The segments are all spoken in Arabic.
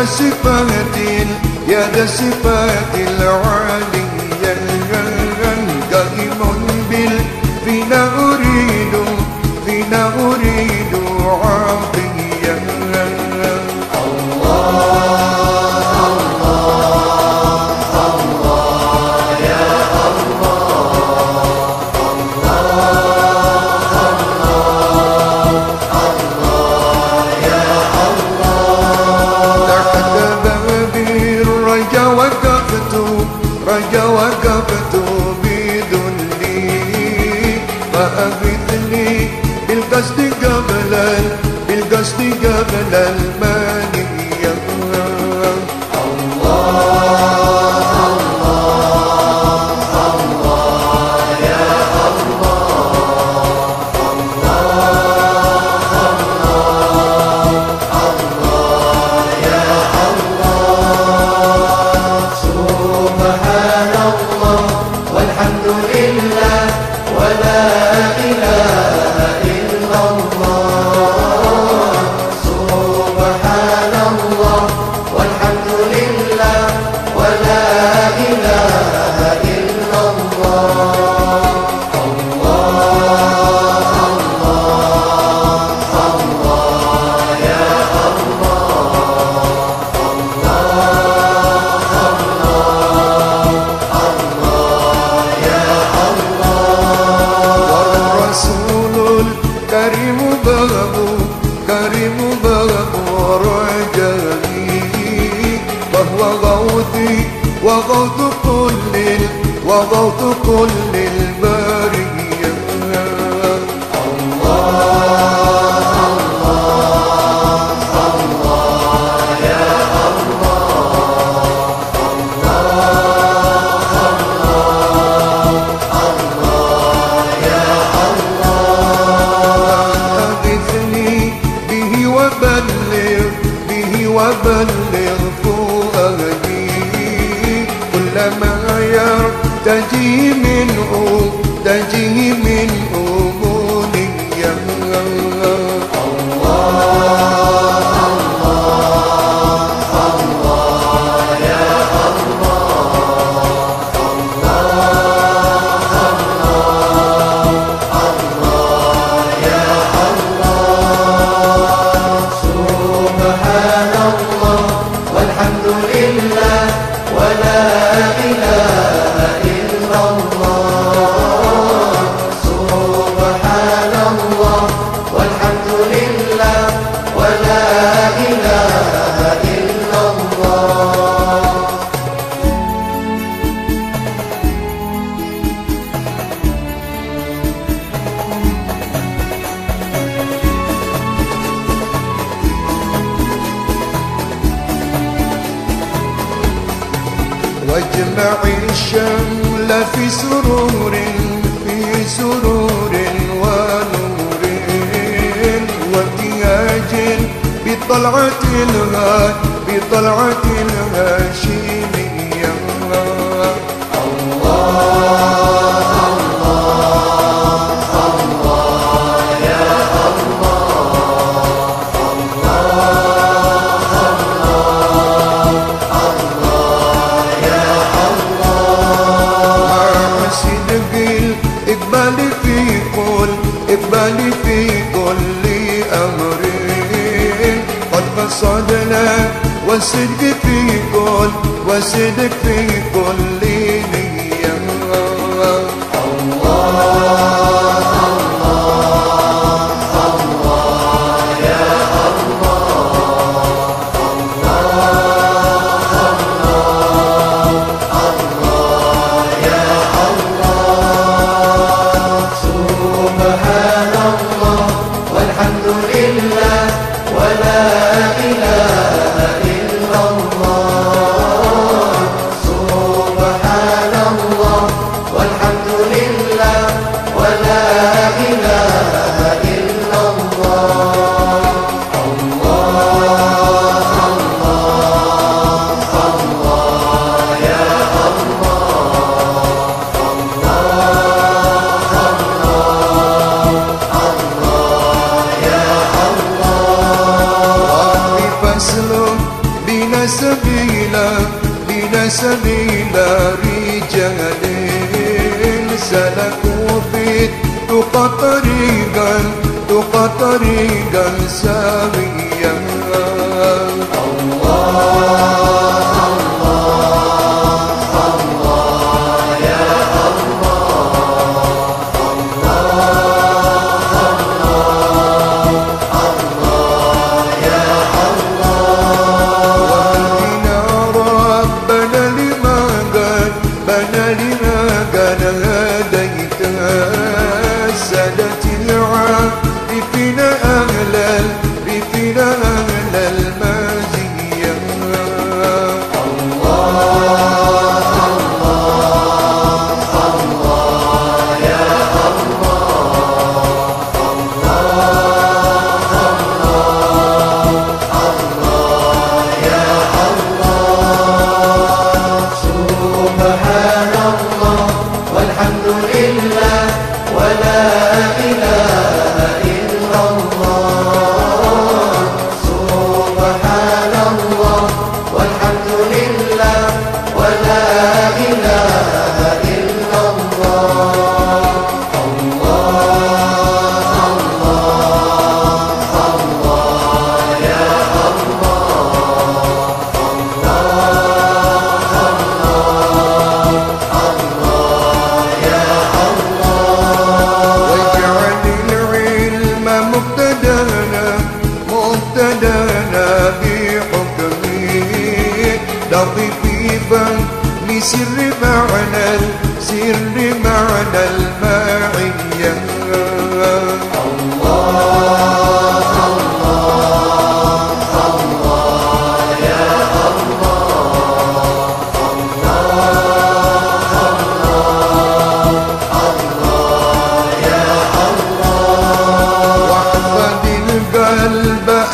الصفات يا ذا الصفات العالية. قائم بال فينا أريد فينا أريد عافية فأغثني بالقصد ال- بالقصد قبل المانية وغوث كل وغوث كل واجمع الشمل في سرور في سرور ونور. وابتهاج بطلعة الها بطلعة الهاشمية إقبال في كل أمر. قد قصدنا والصدق في كل والصدق في كل سلكوا في التقى طريقا تقى طريقا ساميا الله أهلا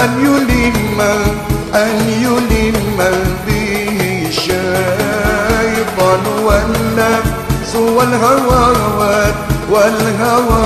أن يلم أن يلم به الشيطان والنفس والهوى والهوى